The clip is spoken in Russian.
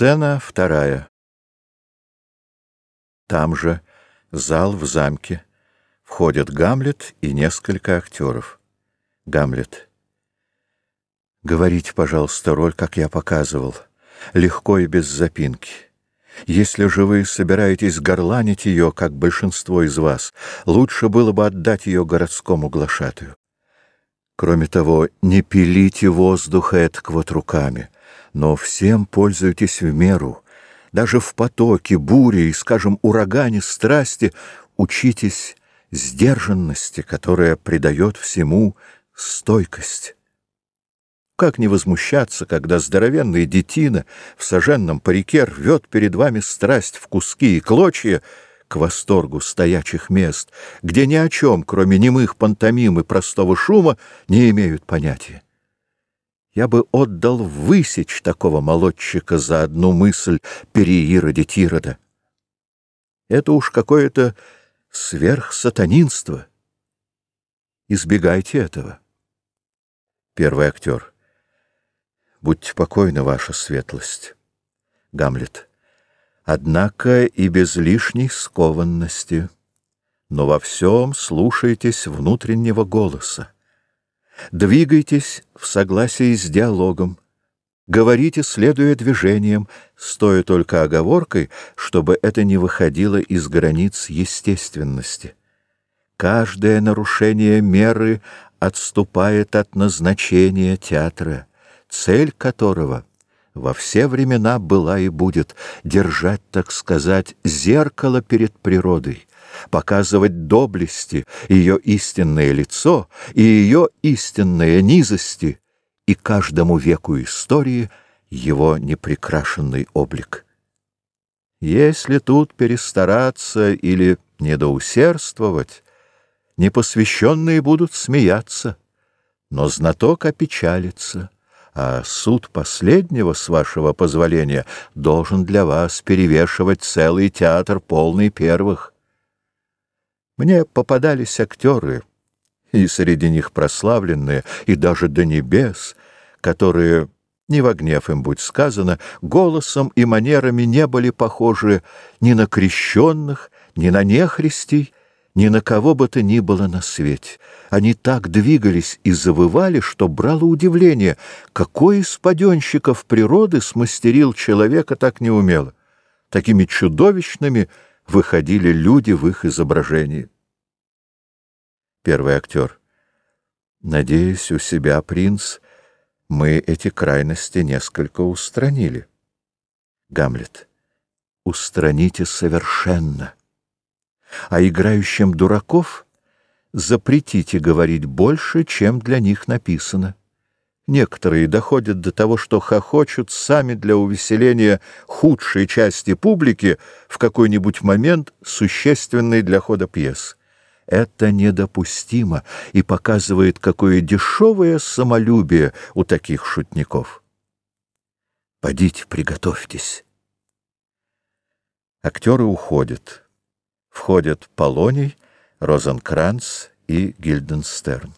Сцена вторая. Там же зал в замке. Входят Гамлет и несколько актеров. Гамлет. Говорите, пожалуйста, роль, как я показывал. Легко и без запинки. Если же вы собираетесь горланить ее, как большинство из вас, лучше было бы отдать ее городскому глашатую. Кроме того, не пилите воздуха этак вот руками — но всем пользуйтесь в меру. Даже в потоке, буре и, скажем, урагане страсти учитесь сдержанности, которая придает всему стойкость. Как не возмущаться, когда здоровенный детина в соженном парике рвет перед вами страсть в куски и клочья к восторгу стоячих мест, где ни о чем, кроме немых пантомим и простого шума, не имеют понятия. Я бы отдал высечь такого молодчика за одну мысль переироде Тирода. Это уж какое-то сверхсатанинство. Избегайте этого. Первый актер. Будьте покойны, ваша светлость. Гамлет. Однако и без лишней скованности, но во всем слушайтесь внутреннего голоса. Двигайтесь в согласии с диалогом. Говорите, следуя движениям, стоя только оговоркой, чтобы это не выходило из границ естественности. Каждое нарушение меры отступает от назначения театра, цель которого во все времена была и будет держать, так сказать, зеркало перед природой, показывать доблести, ее истинное лицо и ее истинные низости, и каждому веку истории его непрекрашенный облик. Если тут перестараться или недоусердствовать, непосвященные будут смеяться, но знаток опечалится, а суд последнего, с вашего позволения, должен для вас перевешивать целый театр, полный первых. Мне попадались актеры, и среди них прославленные, и даже до небес, которые, не во гнев им будь сказано, голосом и манерами не были похожи ни на крещенных, ни на нехристей, ни на кого бы то ни было на свете. Они так двигались и завывали, что брало удивление, какой из паденщиков природы смастерил человека так неумело. Такими чудовищными — выходили люди в их изображении. Первый актер. Надеюсь, у себя, принц, мы эти крайности несколько устранили. Гамлет. Устраните совершенно. А играющим дураков запретите говорить больше, чем для них написано. Некоторые доходят до того, что хохочут сами для увеселения худшей части публики в какой-нибудь момент, существенный для хода пьес. Это недопустимо и показывает, какое дешевое самолюбие у таких шутников. Подите, приготовьтесь. Актеры уходят. Входят Полоний, Розенкранц и Гильденстерн.